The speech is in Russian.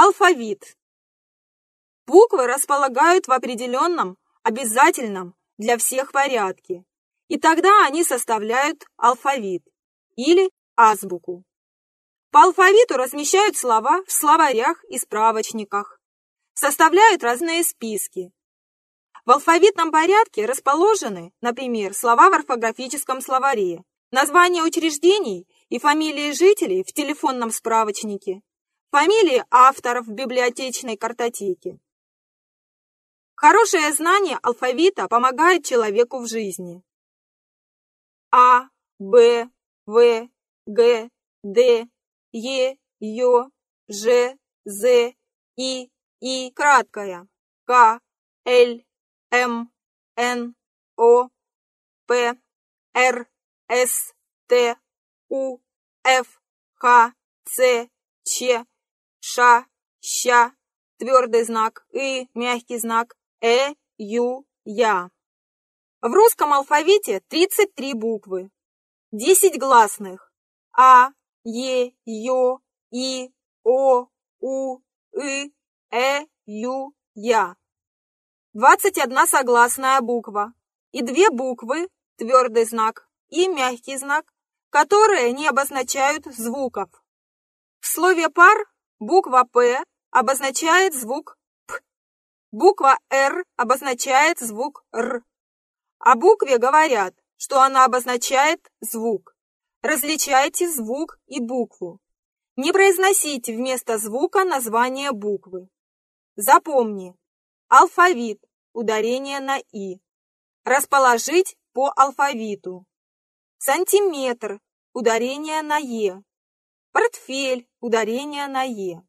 Алфавит. Буквы располагают в определенном, обязательном для всех порядке, и тогда они составляют алфавит или азбуку. По алфавиту размещают слова в словарях и справочниках, составляют разные списки. В алфавитном порядке расположены, например, слова в орфографическом словаре, названия учреждений и фамилии жителей в телефонном справочнике, Фамилии авторов в библиотечной картотеке. Хорошее знание алфавита помогает человеку в жизни. А, Б, В, Г, Д, Е, Ё, Ж, З, И, И, краткая, К, Л, М, Н, О, П, Р, С, Т, У, Ф, Х, Ц, Ч, ша, ща, твердый знак, и, мягкий знак, э, ю, я. В русском алфавите 33 буквы, 10 гласных а, е, ё, и, о, у, и, э, ю, я. 21 согласная буква и две буквы, твердый знак и мягкий знак, которые не обозначают звуков. В слове «пар» Буква «П» обозначает звук «П». Буква «Р» обозначает звук «Р». О букве говорят, что она обозначает звук. Различайте звук и букву. Не произносите вместо звука название буквы. Запомни. Алфавит. Ударение на «и». Расположить по алфавиту. Сантиметр. Ударение на «е». Портфель. Ударение на «е».